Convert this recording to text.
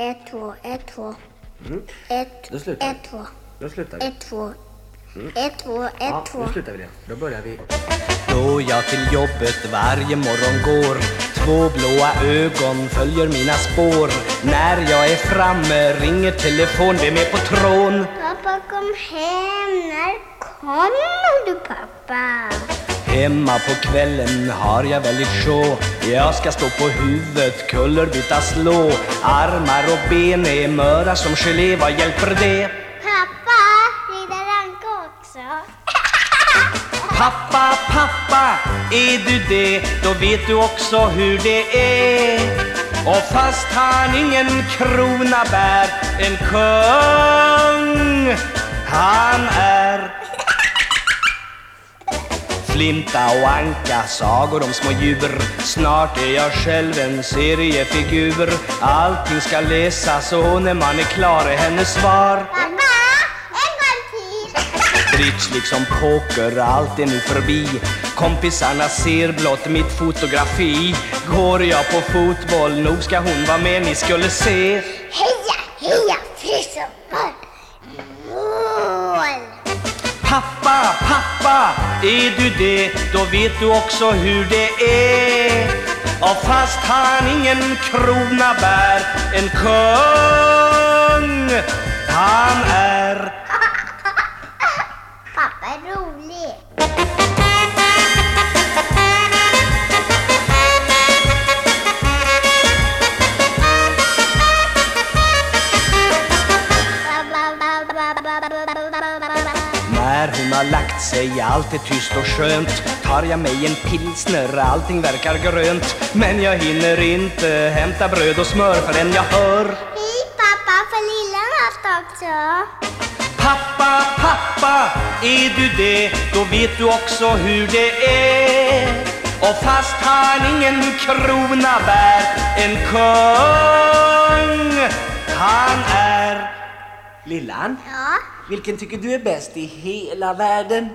ett, två, ett, två. Mm. Ett, Då slutar vi. ett, två. Då slutar vi. Ett, två. Ett, två, ett, Ja, två. nu slutar vi det. Då börjar vi. Då jag till jobbet varje morgon går Två blåa ögon följer mina spår När jag är framme ringer telefon, vem är på trån? Pappa kom hem. När kommer du pappa? Hemma på kvällen har jag väldigt sjå Jag ska stå på huvudet, kullerbytta slå Armar och ben är möra som gelé, vad hjälper det? Pappa, rider Anka också? Pappa, pappa, är du det? Då vet du också hur det är Och fast han ingen krona bär En kung han är Flinta och anka, sagor om små djur Snart är jag själv en seriefigur. Allting ska läsas och när man är klar är hennes svar. Pappa, en gång till. Bridge liksom poker, allt är nu förbi. Kompisarna ser blott mitt fotografi. Går jag på fotboll, nog ska hon vara med, ni skulle se. Heja, heja, frisöppar. Mål. Pappa, pappa, är du det? Då vet du också hur det är Och fast han ingen krona bär En kung han är När hon har lagt sig, allt är tyst och skönt Tar jag mig en pilsner, allting verkar grönt Men jag hinner inte hämta bröd och smör förrän jag hör Hej pappa, får lillen haft också? Pappa, pappa, är du det? Då vet du också hur det är Och fast han ingen krona bär En kung han är Lillan, Ja, vilken tycker du är bäst i hela världen?